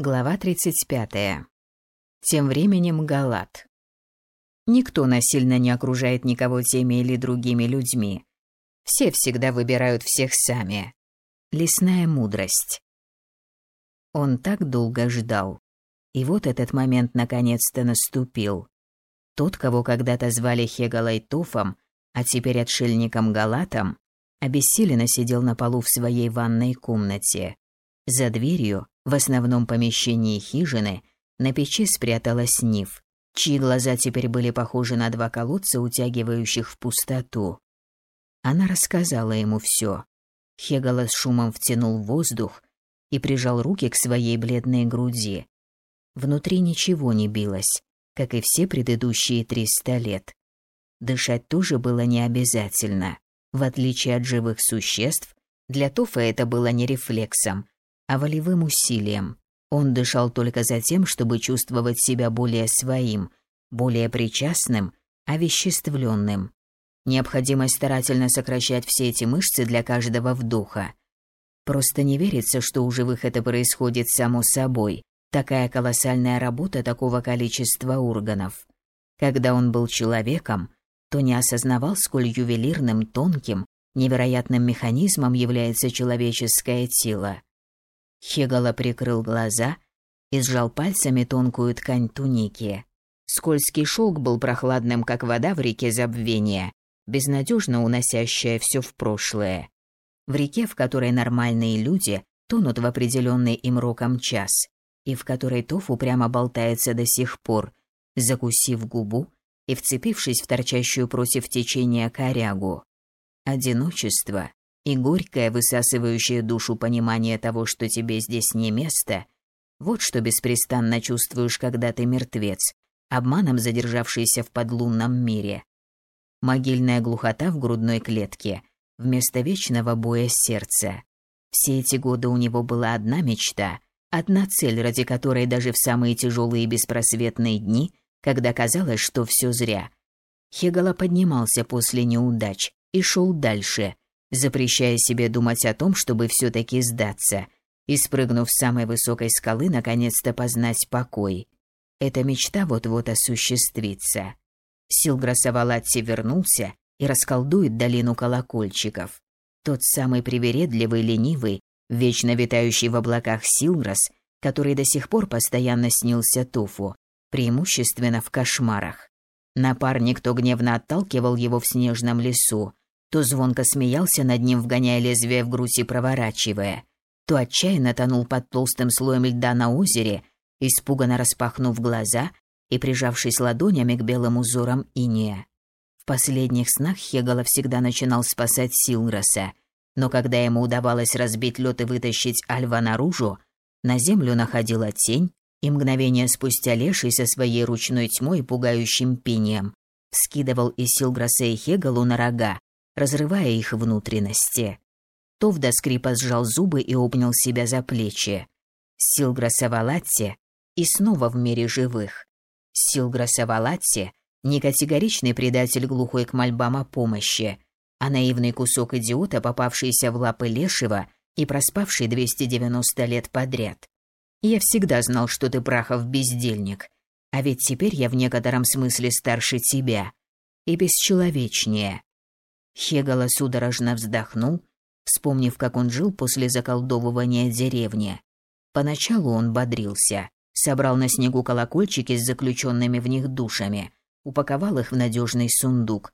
Глава 35. Тем временем Галат. Никто насильно не окружает никого теми или другими людьми. Все всегда выбирают всех сами. Лесная мудрость. Он так долго ждал. И вот этот момент наконец-то наступил. Тот, кого когда-то звали Хегалой Туфом, а теперь отшельником Галатом, обессиленно сидел на полу в своей ванной комнате. За дверью в основном помещении хижины на печи спряталась Нив, чьи глаза теперь были похожи на два колодца, утягивающих в пустоту. Она рассказала ему все. Хегала с шумом втянул воздух и прижал руки к своей бледной груди. Внутри ничего не билось, как и все предыдущие триста лет. Дышать тоже было не обязательно. В отличие от живых существ, для Тофа это было не рефлексом, а волевым усилием. Он дышал только за тем, чтобы чувствовать себя более своим, более причастным, овеществленным. Необходимость старательно сокращать все эти мышцы для каждого вдоха. Просто не верится, что у живых это происходит само собой. Такая колоссальная работа такого количества органов. Когда он был человеком, то не осознавал, сколь ювелирным, тонким, невероятным механизмом является человеческое тело. Хегала прикрыл глаза и сжал пальцами тонкую ткань туники. Скользкий шелк был прохладным, как вода в реке забвения, безнадежно уносящая все в прошлое. В реке, в которой нормальные люди тонут в определенный им роком час, и в которой Тофу прямо болтается до сих пор, закусив губу и вцепившись в торчащую против течения корягу. Одиночество и горькое, высасывающее душу понимание того, что тебе здесь не место, вот что беспрестанно чувствуешь, когда ты мертвец, обманом задержавшийся в подлунном мире. Могильная глухота в грудной клетке вместо вечного боя сердца. Все эти годы у него была одна мечта, одна цель, ради которой даже в самые тяжелые и беспросветные дни, когда казалось, что все зря. Хегала поднимался после неудач и шел дальше, запрещая себе думать о том, чтобы все-таки сдаться и, спрыгнув с самой высокой скалы, наконец-то познать покой. Эта мечта вот-вот осуществится. Силграс Авалатти вернулся и расколдует долину колокольчиков. Тот самый привередливый, ленивый, вечно витающий в облаках Силграс, который до сих пор постоянно снился Туфу, преимущественно в кошмарах. Напарник то гневно отталкивал его в снежном лесу, то звонко смеялся над ним, вгоняя лезвие в грудь и проворачивая, то отчаянно тонул под толстым слоем льда на озере, испуганно распахнув глаза и прижавшись ладонями к белым узорам инея. В последних снах Хегала всегда начинал спасать Силраса, но когда ему удавалось разбить лед и вытащить Альва наружу, на землю находила тень, и мгновение спустя Леший со своей ручной тьмой и пугающим пением скидывал из Силграса и Хегалу на рога, разрывая их внутренности. Тов до скрипа сжал зубы и обнял себя за плечи. Силгра Савалатти и снова в мире живых. Силгра Савалатти – не категоричный предатель глухой к мольбам о помощи, а наивный кусок идиота, попавшийся в лапы Лешего и проспавший 290 лет подряд. Я всегда знал, что ты прахов бездельник, а ведь теперь я в некотором смысле старше тебя и бесчеловечнее. Хегала судорожно вздохнул, вспомнив, как он жил после заколдовывания деревни. Поначалу он бодрился, собрал на снегу колокольчики с заключенными в них душами, упаковал их в надежный сундук.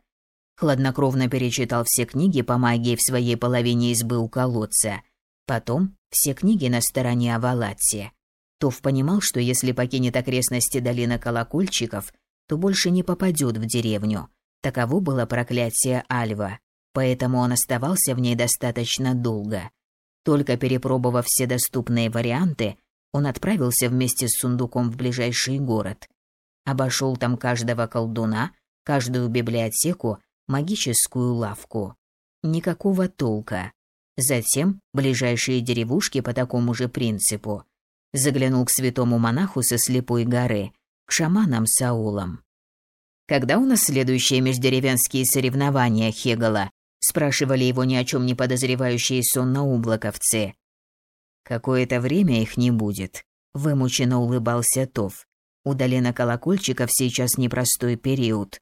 Хладнокровно перечитал все книги по магии в своей половине избы у колодца. Потом все книги на стороне Авалатси. Тов понимал, что если покинет окрестности долины колокольчиков, то больше не попадет в деревню, Таково было проклятие Альва, поэтому он оставался в ней достаточно долго. Только перепробовав все доступные варианты, он отправился вместе с сундуком в ближайший город. Обошел там каждого колдуна, каждую библиотеку, магическую лавку. Никакого толка. Затем ближайшие деревушки по такому же принципу. Заглянул к святому монаху со слепой горы, к шаманам Саулам. Когда у нас следующие междеревенские соревнования Хегала? Спрашивали его ни о чем не подозревающие сонноублаковцы. Какое-то время их не будет. Вымученно улыбался Тов. У долина колокольчиков сейчас непростой период.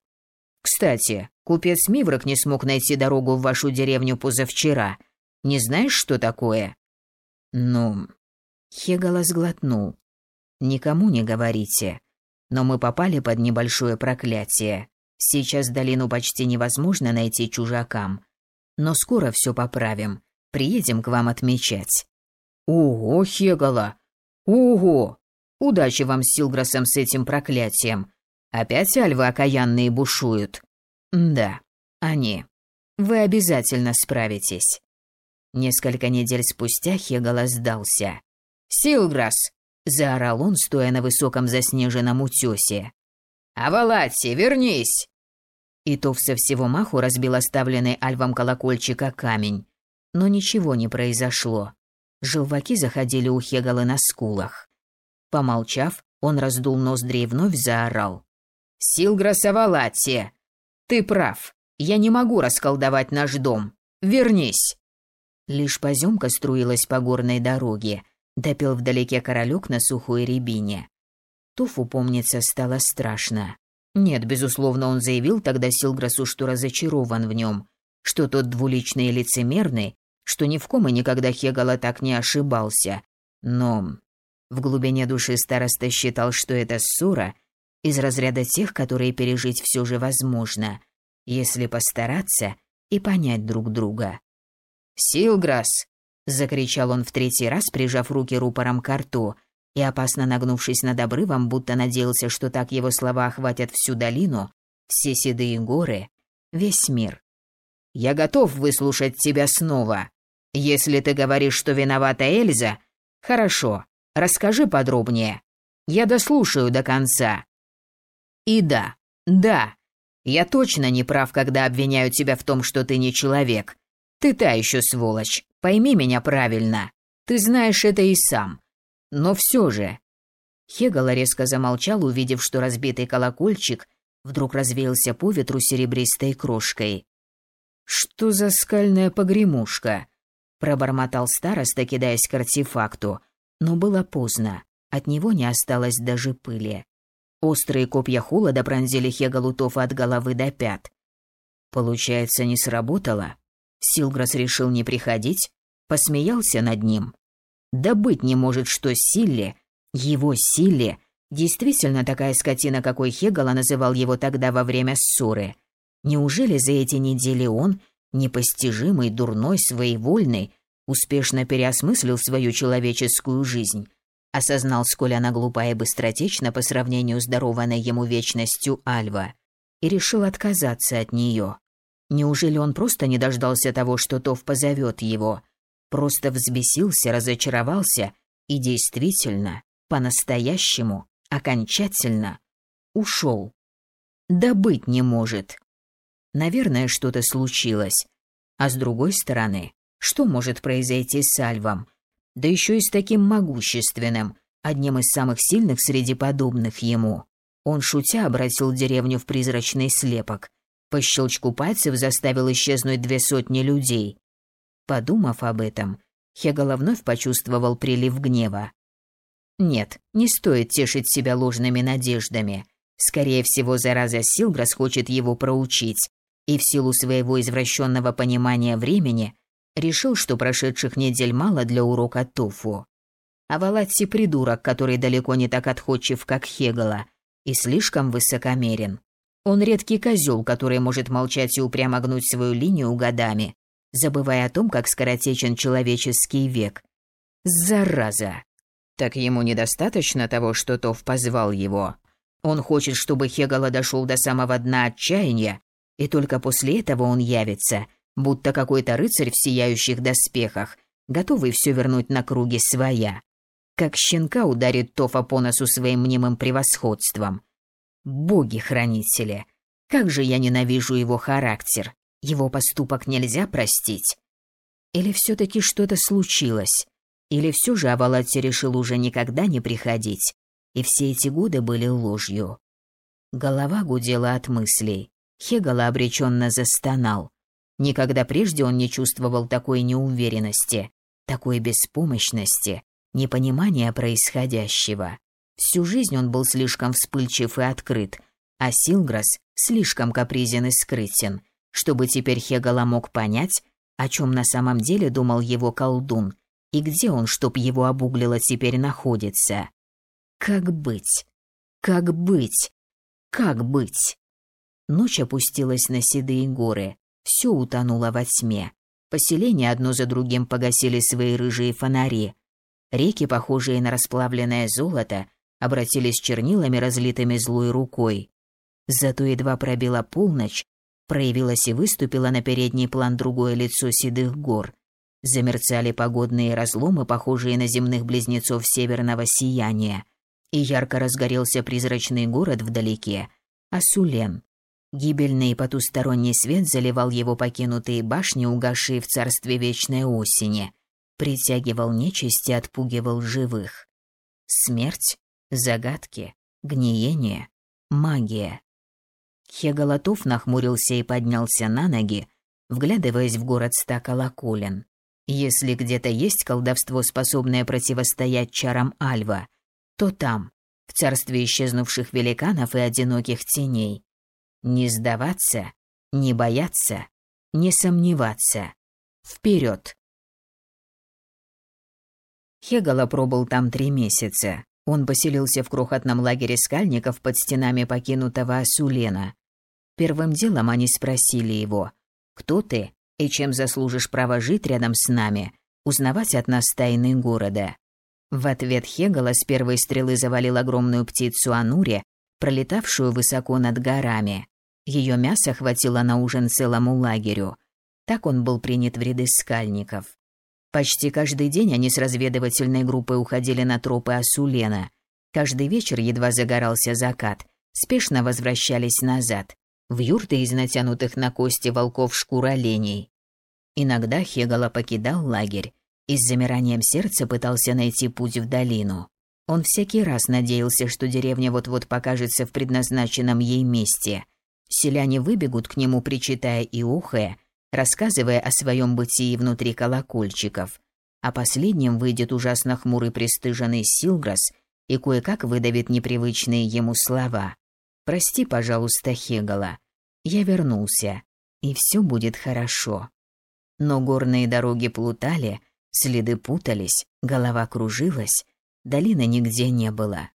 Кстати, купец Миврок не смог найти дорогу в вашу деревню позавчера. Не знаешь, что такое? Ну, Хегала сглотнул. Никому не говорите. Но мы попали под небольшое проклятие. Сейчас долину почти невозможно найти чужакам. Но скоро все поправим. Приедем к вам отмечать. Ого, Хегала! Ого! Удачи вам Силграсом с этим проклятием. Опять альвы окаянные бушуют. Да, они. Вы обязательно справитесь. Несколько недель спустя Хегала сдался. «Силграс!» — заорал он, стоя на высоком заснеженном утёсе. «Авалатси, вернись!» И Тов со всего маху разбил оставленный альвом колокольчика камень. Но ничего не произошло. Желваки заходили у Хегала на скулах. Помолчав, он раздул ноздри и вновь заорал. «Силграс Авалатси! Ты прав. Я не могу расколдовать наш дом. Вернись!» Лишь поземка струилась по горной дороге. Допел вдалеке королек на сухой рябине. Туфу, помнится, стало страшно. Нет, безусловно, он заявил тогда Силграсу, что разочарован в нем, что тот двуличный и лицемерный, что ни в ком и никогда Хегала так не ошибался. Но в глубине души староста считал, что это ссора из разряда тех, которые пережить все же возможно, если постараться и понять друг друга. «Силграс!» — закричал он в третий раз, прижав руки рупором к рту, и, опасно нагнувшись над обрывом, будто надеялся, что так его слова охватят всю долину, все седые горы, весь мир. «Я готов выслушать тебя снова. Если ты говоришь, что виновата Эльза, хорошо, расскажи подробнее. Я дослушаю до конца». «И да, да, я точно не прав, когда обвиняю тебя в том, что ты не человек. Ты та еще сволочь, пойми меня правильно. Ты знаешь это и сам. Но все же...» Хегала резко замолчал, увидев, что разбитый колокольчик вдруг развеялся по ветру серебристой крошкой. «Что за скальная погремушка?» – пробормотал староста, кидаясь к артефакту. Но было поздно, от него не осталось даже пыли. Острые копья холода пронзили Хегалутова от головы до пят. Получается, не сработало? Силграс решил не приходить, посмеялся над ним. Да быть не может, что Силле, его Силле, действительно такая скотина, какой Хегала называл его тогда во время ссоры. Неужели за эти недели он, непостижимый, дурной, своевольный, успешно переосмыслил свою человеческую жизнь, осознал, сколь она глупа и быстротечна по сравнению с дарованной ему вечностью Альва, и решил отказаться от нее. Неужели он просто не дождался того, что Тов позовет его, Просто взбесился, разочаровался и действительно, по-настоящему, окончательно ушел. Да быть не может. Наверное, что-то случилось. А с другой стороны, что может произойти с Альвом? Да еще и с таким могущественным, одним из самых сильных среди подобных ему. Он, шутя, обратил деревню в призрачный слепок. По щелчку пальцев заставил исчезнуть две сотни людей. Подумав об этом, Хегала вновь почувствовал прилив гнева. Нет, не стоит тешить себя ложными надеждами. Скорее всего, зараза Силграс хочет его проучить, и в силу своего извращенного понимания времени решил, что прошедших недель мало для урока Туфу. А Валатси придурок, который далеко не так отходчив, как Хегала, и слишком высокомерен. Он редкий козел, который может молчать и упрямо гнуть свою линию годами, забывая о том, как скоротечен человеческий век. Зараза! Так ему недостаточно того, что Тов позвал его. Он хочет, чтобы Хегала дошел до самого дна отчаяния, и только после этого он явится, будто какой-то рыцарь в сияющих доспехах, готовый все вернуть на круги своя. Как щенка ударит Тофа по носу своим мнимым превосходством. Боги-хранители, как же я ненавижу его характер. Его поступок нельзя простить? Или все-таки что-то случилось? Или все же Авалатти решил уже никогда не приходить, и все эти годы были ложью? Голова гудела от мыслей. Хегала обреченно застонал. Никогда прежде он не чувствовал такой неуверенности, такой беспомощности, непонимание происходящего. Всю жизнь он был слишком вспыльчив и открыт, а Силграс слишком капризен и скрытен, чтобы теперь Хегала мог понять, о чем на самом деле думал его колдун и где он, чтоб его обуглило, теперь находится. Как быть? Как быть? Как быть? Ночь опустилась на седые горы, все утонуло во тьме. Поселения одно за другим погасили свои рыжие фонари. Реки, похожие на расплавленное золото, обратились чернилами, разлитыми злой рукой. Зато едва пробила полночь, проявилось и выступило на передний план другое лицо седых гор. Замерцали погодные разломы, похожие на земных близнецов северного сияния, и ярко разгорелся призрачный город вдалеке, Асулен. Гибельный потусторонний свет заливал его покинутые башни, угасшие в царстве вечной осени, притягивал нечисть и отпугивал живых. Смерть, загадки, гниение, магия. Хеголотов нахмурился и поднялся на ноги, вглядываясь в город ста колоколен. Если где-то есть колдовство, способное противостоять чарам Альва, то там, в царстве исчезнувших великанов и одиноких теней. Не сдаваться, не бояться, не сомневаться. Вперед! Хегала пробыл там три месяца. Он поселился в крохотном лагере скальников под стенами покинутого Асулена. Первым делом они спросили его, «Кто ты и чем заслужишь право жить рядом с нами, узнавать от нас тайны города?» В ответ Хегала с первой стрелы завалил огромную птицу Ануре, пролетавшую высоко над горами. Ее мясо хватило на ужин целому лагерю. Так он был принят в ряды скальников. Почти каждый день они с разведывательной группой уходили на тропы Асулена. Каждый вечер едва загорался закат, спешно возвращались назад, в юрты из натянутых на кости волков шкур оленей. Иногда Хегала покидал лагерь и с замиранием сердца пытался найти путь в долину. Он всякий раз надеялся, что деревня вот-вот покажется в предназначенном ей месте. Селяне выбегут к нему, причитая и ухая, рассказывая о своем бытии внутри колокольчиков. А последним выйдет ужасно хмурый пристыженный Силграс и кое-как выдавит непривычные ему слова. «Прости, пожалуйста, Хегала. Я вернулся, и все будет хорошо». Но горные дороги плутали, следы путались, голова кружилась, долины нигде не было.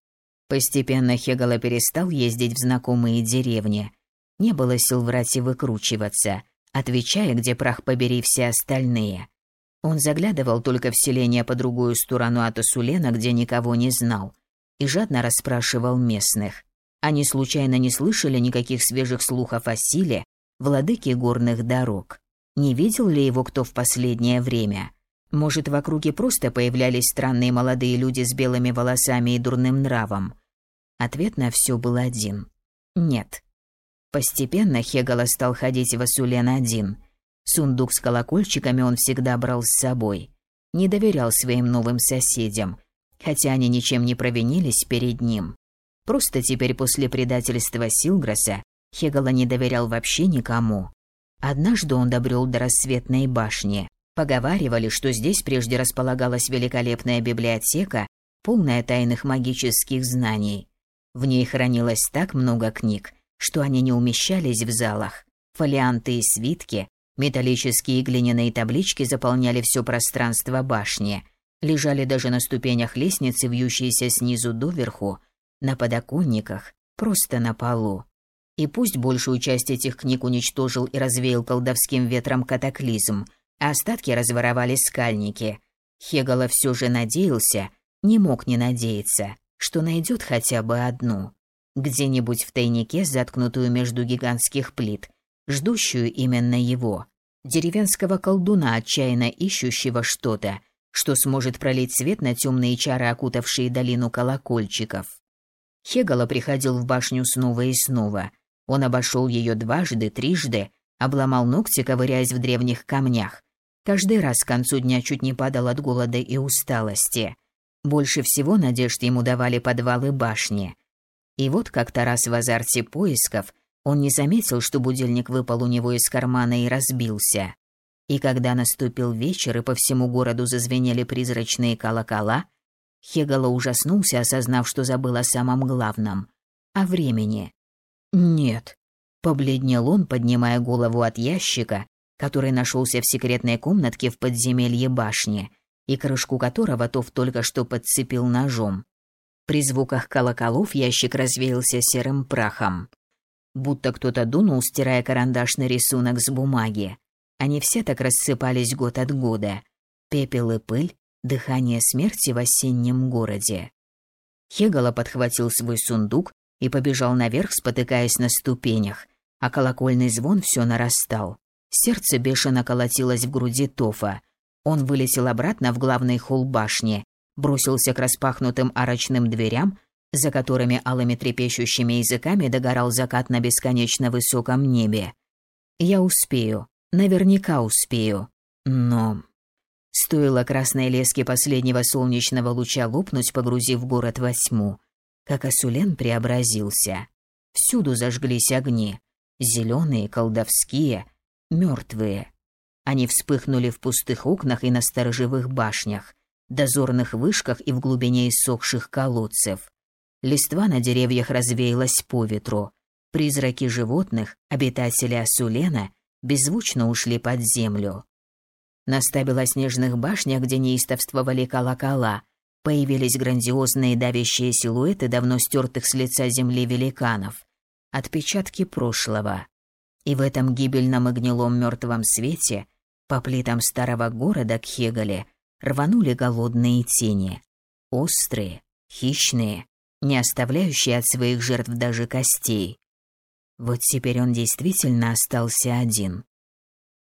Постепенно Хегала перестал ездить в знакомые деревни. Не было сил врать и выкручиваться – отвечая, где прах побери все остальные. Он заглядывал только в селение по другую сторону от Асулена, где никого не знал, и жадно расспрашивал местных. Они случайно не слышали никаких свежих слухов о силе владыки горных дорог. Не видел ли его кто в последнее время? Может, в округе просто появлялись странные молодые люди с белыми волосами и дурным нравом? Ответ на все был один. Нет. Постепенно Хегала стал ходить в Асулен один. Сундук с колокольчиками он всегда брал с собой. Не доверял своим новым соседям, хотя они ничем не провинились перед ним. Просто теперь после предательства Силграса Хегала не доверял вообще никому. Однажды он добрел до рассветной башни. Поговаривали, что здесь прежде располагалась великолепная библиотека, полная тайных магических знаний. В ней хранилось так много книг, что они не умещались в залах. Фолианты и свитки, металлические и глиняные таблички заполняли все пространство башни, лежали даже на ступенях лестницы, вьющиеся снизу доверху, на подоконниках, просто на полу. И пусть большую часть этих книг уничтожил и развеял колдовским ветром катаклизм, а остатки разворовали скальники, Хегала все же надеялся, не мог не надеяться, что найдет хотя бы одну где-нибудь в тайнике, заткнутую между гигантских плит, ждущую именно его, деревенского колдуна, отчаянно ищущего что-то, что сможет пролить свет на темные чары, окутавшие долину колокольчиков. Хегала приходил в башню снова и снова. Он обошел ее дважды, трижды, обломал ногти, ковыряясь в древних камнях. Каждый раз к концу дня чуть не падал от голода и усталости. Больше всего надежд ему давали подвалы башни – и вот как-то раз в азарте поисков он не заметил, что будильник выпал у него из кармана и разбился. И когда наступил вечер и по всему городу зазвенели призрачные колокола, Хегала ужаснулся, осознав, что забыл о самом главном — о времени. «Нет», — побледнел он, поднимая голову от ящика, который нашелся в секретной комнатке в подземелье башни, и крышку которого Тов только что подцепил ножом. При звуках колоколов ящик развеялся серым прахом. Будто кто-то дунул, стирая карандашный рисунок с бумаги. Они все так рассыпались год от года. Пепел и пыль, дыхание смерти в осеннем городе. Хегала подхватил свой сундук и побежал наверх, спотыкаясь на ступенях, а колокольный звон все нарастал. Сердце бешено колотилось в груди Тофа. Он вылетел обратно в главный холл башни, бросился к распахнутым арочным дверям, за которыми алыми трепещущими языками догорал закат на бесконечно высоком небе. Я успею, наверняка успею. Но стоило красной леске последнего солнечного луча лопнуть, погрузив город во тьму, как Асулен преобразился. Всюду зажглись огни, зеленые, колдовские, мертвые. Они вспыхнули в пустых окнах и на сторожевых башнях, дозорных вышках и в глубине иссохших колодцев. Листва на деревьях развеялась по ветру. Призраки животных, обитатели Асулена, беззвучно ушли под землю. На ста белоснежных башнях, где неистовствовали колокола, появились грандиозные давящие силуэты давно стертых с лица земли великанов. Отпечатки прошлого. И в этом гибельном и гнилом мертвом свете по плитам старого города к Хегале рванули голодные тени. Острые, хищные, не оставляющие от своих жертв даже костей. Вот теперь он действительно остался один.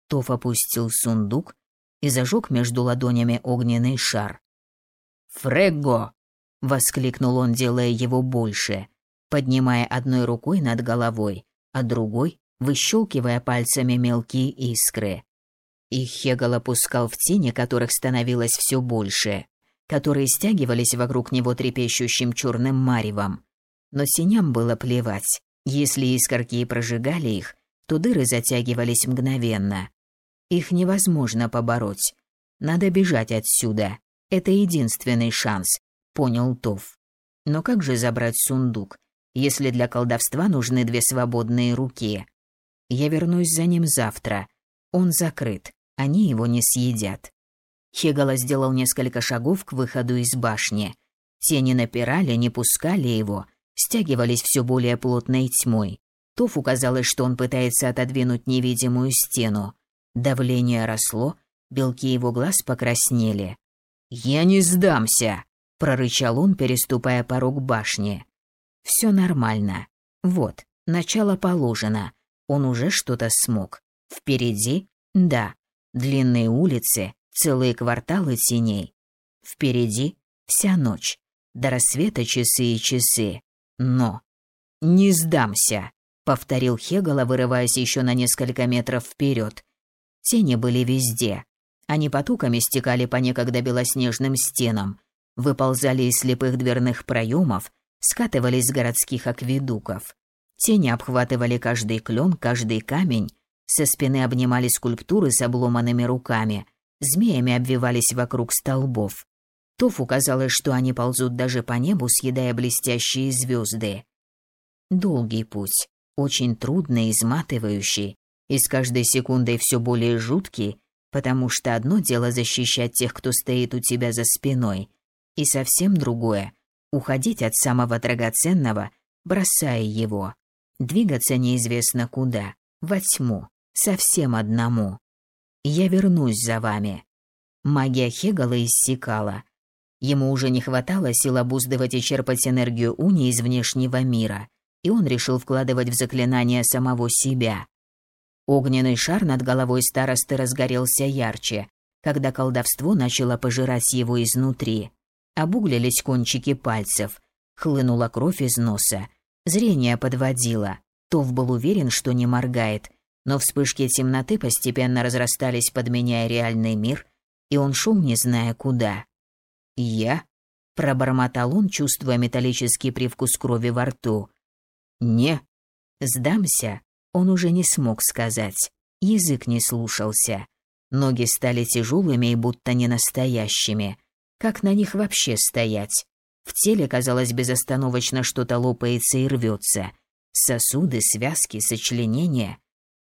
Тоф опустил сундук и зажег между ладонями огненный шар. «Фрегго!» — воскликнул он, делая его больше, поднимая одной рукой над головой, а другой выщелкивая пальцами мелкие искры. И Хегал опускал в тени, которых становилось все больше, которые стягивались вокруг него трепещущим черным маревом. Но теням было плевать. Если искорки и прожигали их, то дыры затягивались мгновенно. Их невозможно побороть. Надо бежать отсюда. Это единственный шанс, понял Тов. Но как же забрать сундук, если для колдовства нужны две свободные руки? Я вернусь за ним завтра. Он закрыт, они его не съедят. Хегала сделал несколько шагов к выходу из башни. Тени напирали, не пускали его, стягивались все более плотной тьмой. Тофу казалось, что он пытается отодвинуть невидимую стену. Давление росло, белки его глаз покраснели. «Я не сдамся!» – прорычал он, переступая порог башни. «Все нормально. Вот, начало положено. Он уже что-то смог. Впереди? Да. Длинные улицы, целые кварталы теней. Впереди вся ночь. До рассвета часы и часы. Но... «Не сдамся», — повторил Хегала, вырываясь еще на несколько метров вперед. Тени были везде. Они потоками стекали по некогда белоснежным стенам, выползали из слепых дверных проемов, скатывались с городских акведуков. Тени обхватывали каждый клен, каждый камень, со спины обнимали скульптуры с обломанными руками, змеями обвивались вокруг столбов. Тофу казалось, что они ползут даже по небу, съедая блестящие звезды. Долгий путь, очень трудный, изматывающий, и с каждой секундой все более жуткий, потому что одно дело защищать тех, кто стоит у тебя за спиной, и совсем другое — уходить от самого драгоценного, бросая его. Двигаться неизвестно куда, во тьму, совсем одному. Я вернусь за вами. Магия Хегала иссякала. Ему уже не хватало сил обуздывать и черпать энергию Уни из внешнего мира, и он решил вкладывать в заклинание самого себя. Огненный шар над головой старосты разгорелся ярче, когда колдовство начало пожирать его изнутри. Обуглились кончики пальцев, хлынула кровь из носа, Зрение подводило. Тов был уверен, что не моргает, но вспышки темноты постепенно разрастались, подменяя реальный мир, и он шел, не зная куда. «Я?» – пробормотал он, чувствуя металлический привкус крови во рту. «Не». «Сдамся?» Он уже не смог сказать. Язык не слушался. Ноги стали тяжелыми и будто не настоящими. Как на них вообще стоять? В теле, казалось, безостановочно что-то лопается и рвется. Сосуды, связки, сочленения.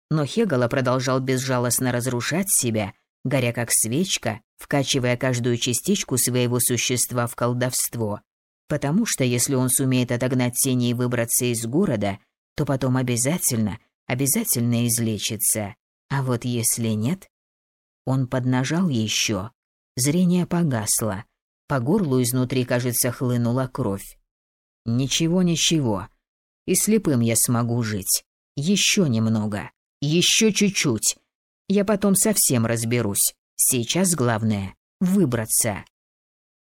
Но Хегала продолжал безжалостно разрушать себя, горя как свечка, вкачивая каждую частичку своего существа в колдовство. Потому что если он сумеет отогнать тени и выбраться из города, то потом обязательно, обязательно излечится. А вот если нет... Он поднажал еще. Зрение погасло. По горлу изнутри, кажется, хлынула кровь. Ничего, ничего. И слепым я смогу жить. Еще немного. Еще чуть-чуть. Я потом совсем разберусь. Сейчас главное — выбраться.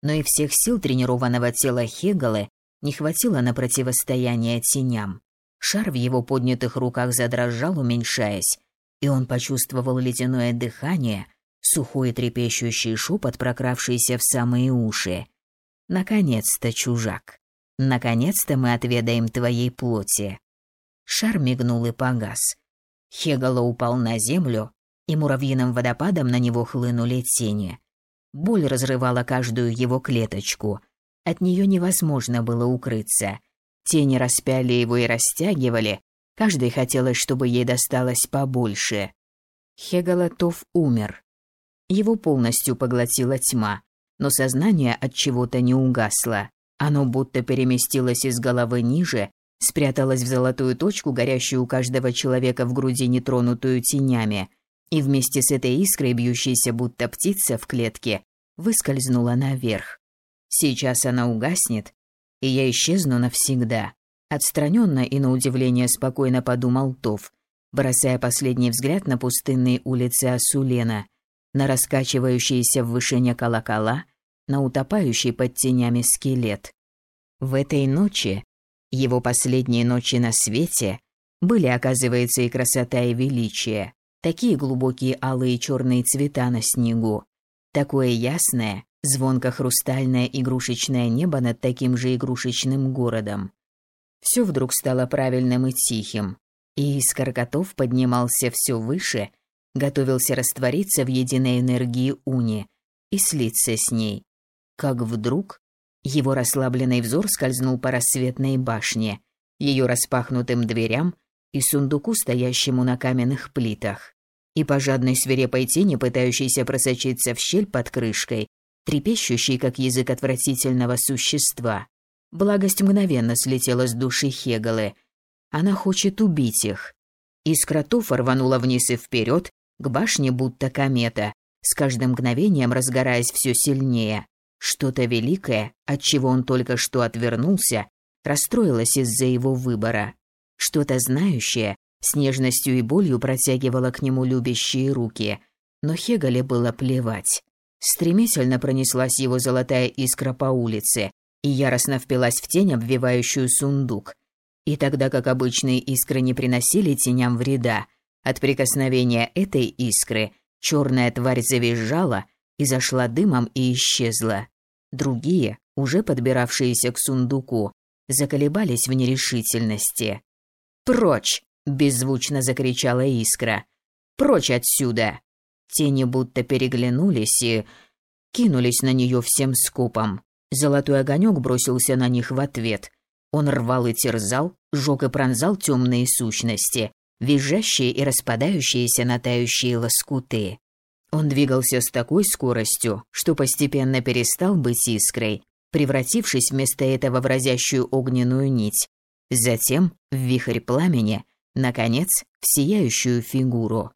Но и всех сил тренированного тела Хегалы не хватило на противостояние теням. Шар в его поднятых руках задрожал, уменьшаясь, и он почувствовал ледяное дыхание, сухой трепещущий шепот, прокравшийся в самые уши. «Наконец-то, чужак! Наконец-то мы отведаем твоей плоти!» Шар мигнул и погас. Хегала упал на землю, и муравьиным водопадом на него хлынули тени. Боль разрывала каждую его клеточку. От нее невозможно было укрыться. Тени распяли его и растягивали. Каждой хотелось, чтобы ей досталось побольше. Хегалатов умер. Его полностью поглотила тьма, но сознание от чего-то не угасло. Оно будто переместилось из головы ниже, спряталось в золотую точку, горящую у каждого человека в груди, нетронутую тенями, и вместе с этой искрой, бьющейся будто птица в клетке, выскользнула наверх. Сейчас она угаснет, и я исчезну навсегда. Отстраненно и на удивление спокойно подумал Тов, бросая последний взгляд на пустынные улицы Асулена, на раскачивающиеся в вышине колокола, на утопающий под тенями скелет. В этой ночи, его последние ночи на свете, были, оказывается, и красота, и величие, такие глубокие алые черные цвета на снегу, такое ясное, звонко-хрустальное игрушечное небо над таким же игрушечным городом. Все вдруг стало правильным и тихим, и из каркатов поднимался все выше, готовился раствориться в единой энергии Уни и слиться с ней. Как вдруг его расслабленный взор скользнул по рассветной башне, ее распахнутым дверям и сундуку, стоящему на каменных плитах, и по жадной свирепой тени, пытающейся просочиться в щель под крышкой, трепещущей, как язык отвратительного существа. Благость мгновенно слетела с души Хегалы. Она хочет убить их. Искра Туфа рванула вниз и вперед, к башне будто комета, с каждым мгновением разгораясь все сильнее. Что-то великое, от чего он только что отвернулся, расстроилось из-за его выбора. Что-то знающее, с нежностью и болью протягивало к нему любящие руки, но Хегале было плевать. Стремительно пронеслась его золотая искра по улице и яростно впилась в тень, обвивающую сундук. И тогда как обычные искры не приносили теням вреда, от прикосновения этой искры черная тварь завизжала и зашла дымом и исчезла. Другие, уже подбиравшиеся к сундуку, заколебались в нерешительности. «Прочь!» – беззвучно закричала искра. «Прочь отсюда!» Тени будто переглянулись и кинулись на нее всем скопом. Золотой огонек бросился на них в ответ. Он рвал и терзал, жег и пронзал темные сущности, визжащие и распадающиеся на тающие лоскуты. Он двигался с такой скоростью, что постепенно перестал быть искрой, превратившись вместо этого в разящую огненную нить. Затем в вихрь пламени, наконец, в сияющую фигуру.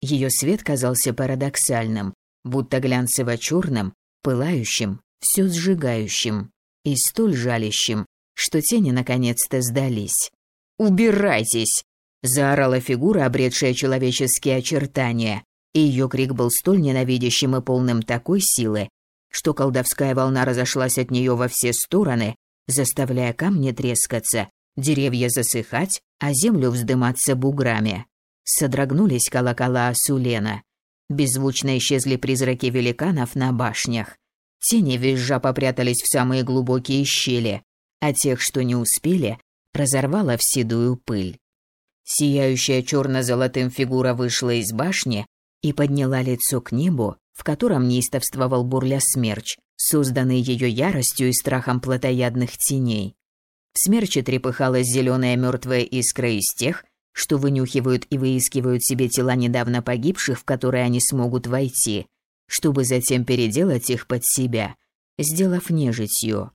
Ее свет казался парадоксальным, будто глянцево-черным, пылающим, все сжигающим и столь жалящим, что тени наконец-то сдались. «Убирайтесь!» – заорала фигура, обретшая человеческие очертания, и ее крик был столь ненавидящим и полным такой силы, что колдовская волна разошлась от нее во все стороны, заставляя камни трескаться, деревья засыхать, а землю вздыматься буграми. Содрогнулись колокола Асулена. Беззвучно исчезли призраки великанов на башнях. Тени визжа попрятались в самые глубокие щели, а тех, что не успели, разорвало в седую пыль. Сияющая черно-золотым фигура вышла из башни и подняла лицо к небу, в котором неистовствовал бурля смерч, созданный ее яростью и страхом плотоядных теней. В смерче трепыхалась зеленая мертвая искра из тех, что вынюхивают и выискивают себе тела недавно погибших, в которые они смогут войти, чтобы затем переделать их под себя, сделав нежитью.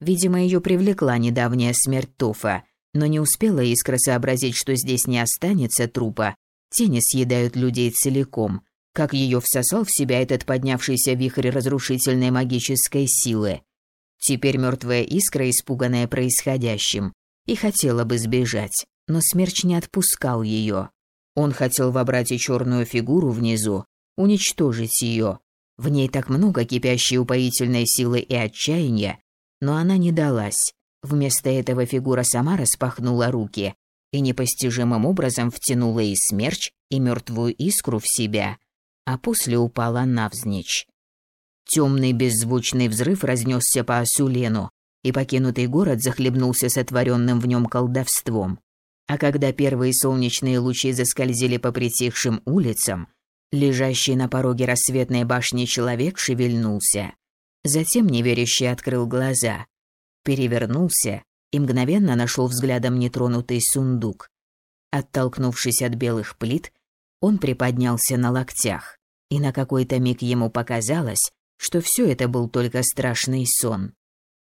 Видимо, ее привлекла недавняя смерть Тофа, но не успела искра сообразить, что здесь не останется трупа. Тени съедают людей целиком, как ее всосал в себя этот поднявшийся вихрь разрушительной магической силы. Теперь мертвая искра, испуганная происходящим, и хотела бы сбежать, но смерч не отпускал ее. Он хотел вобрать и черную фигуру внизу, уничтожить ее. В ней так много кипящей упоительной силы и отчаяния, но она не далась. Вместо этого фигура сама распахнула руки и непостижимым образом втянула и смерч, и мертвую искру в себя, а после упала навзничь. Темный беззвучный взрыв разнесся по Асулену, и покинутый город захлебнулся сотворенным в нем колдовством. А когда первые солнечные лучи заскользили по притихшим улицам, лежащий на пороге рассветной башни человек шевельнулся. Затем неверяще открыл глаза, перевернулся и мгновенно нашел взглядом нетронутый сундук. Оттолкнувшись от белых плит, он приподнялся на локтях, и на какой-то миг ему показалось, что все это был только страшный сон.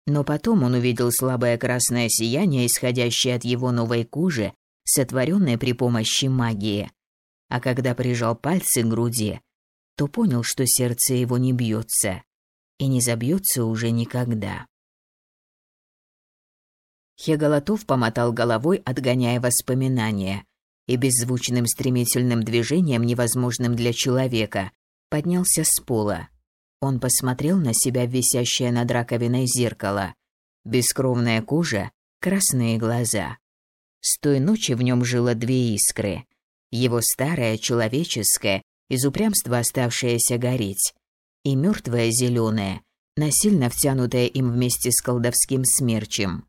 Но потом он увидел слабое красное сияние, исходящее от его новой кожи, сотворенное при помощи магии. А когда прижал пальцы к груди, то понял, что сердце его не бьется и не забьется уже никогда. Хеголотов помотал головой, отгоняя воспоминания, и беззвучным стремительным движением, невозможным для человека, поднялся с пола. Он посмотрел на себя висящее над раковиной зеркало. Бескровная кожа, красные глаза. С той ночи в нем жило две искры. Его старая, человеческая, из упрямства оставшаяся гореть. И мертвая зеленая, насильно втянутая им вместе с колдовским смерчем.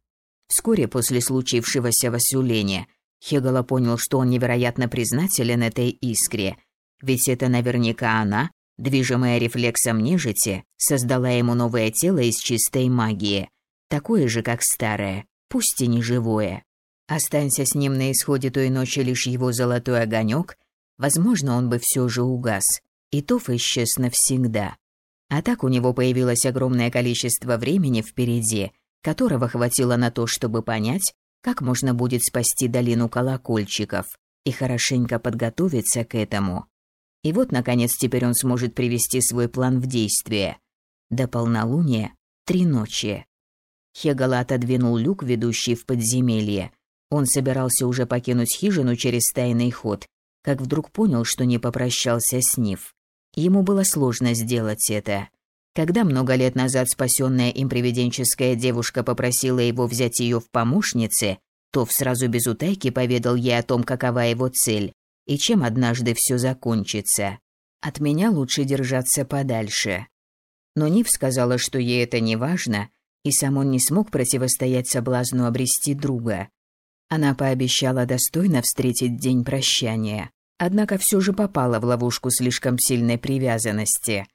Вскоре после случившегося в Асюлене, Хегала понял, что он невероятно признателен этой искре, ведь это наверняка она, движимая рефлексом нежити, создала ему новое тело из чистой магии, такое же, как старое, пусть и не живое. Останься с ним на исходе той ночи лишь его золотой огонек, возможно, он бы все же угас, и Тоф исчез навсегда. А так у него появилось огромное количество времени впереди, которого хватило на то, чтобы понять, как можно будет спасти долину колокольчиков и хорошенько подготовиться к этому. И вот, наконец, теперь он сможет привести свой план в действие. До полнолуния три ночи. Хегала отодвинул люк, ведущий в подземелье. Он собирался уже покинуть хижину через тайный ход, как вдруг понял, что не попрощался с Нив. Ему было сложно сделать это. Когда много лет назад спасенная им привиденческая девушка попросила его взять ее в помощницы, Тов сразу без утайки поведал ей о том, какова его цель и чем однажды все закончится. От меня лучше держаться подальше. Но Нив сказала, что ей это не важно, и сам он не смог противостоять соблазну обрести друга. Она пообещала достойно встретить день прощания, однако все же попала в ловушку слишком сильной привязанности.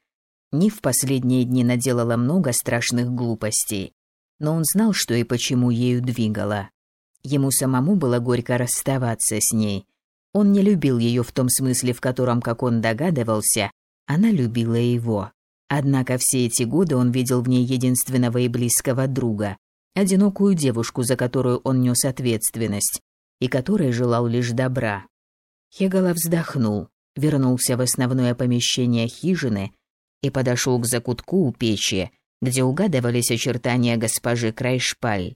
Нив в последние дни наделала много страшных глупостей, но он знал, что и почему ею двигала. Ему самому было горько расставаться с ней, он не любил ее в том смысле, в котором, как он догадывался, она любила его. Однако все эти годы он видел в ней единственного и близкого друга, одинокую девушку, за которую он нес ответственность, и которой желал лишь добра. Хегала вздохнул, вернулся в основное помещение хижины и подошел к закутку у печи, где угадывались очертания госпожи Крайшпаль.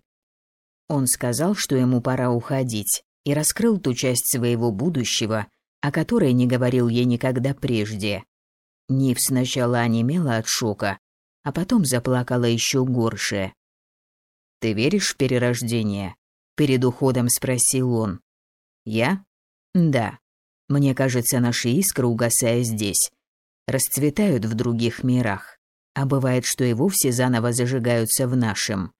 Он сказал, что ему пора уходить, и раскрыл ту часть своего будущего, о которой не говорил ей никогда прежде. Нив сначала онемела от шока, а потом заплакала еще горше. «Ты веришь в перерождение?» — перед уходом спросил он. «Я?» «Да. Мне кажется, наши искры, угасая здесь, расцветают в других мирах, а бывает, что и вовсе заново зажигаются в нашем.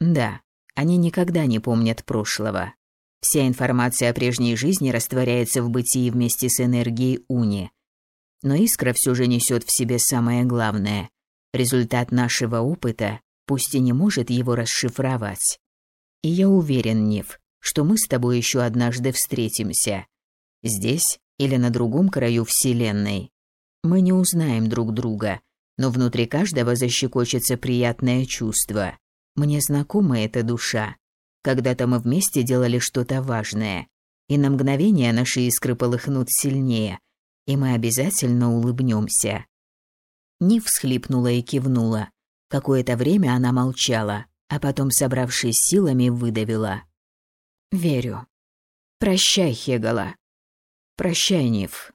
Да, они никогда не помнят прошлого. Вся информация о прежней жизни растворяется в бытии вместе с энергией Уни. Но искра все же несет в себе самое главное Результат нашего опыта, пусть и не может его расшифровать. И я уверен, Нив, что мы с тобой еще однажды встретимся. Здесь или на другом краю Вселенной. Мы не узнаем друг друга, но внутри каждого защекочется приятное чувство. Мне знакома эта душа. Когда-то мы вместе делали что-то важное, и на мгновение наши искры полыхнут сильнее, и мы обязательно улыбнемся. Нив всхлипнула и кивнула. Какое-то время она молчала, а потом, собравшись силами, выдавила. «Верю. Прощай, Хегала. Прощай, Нив».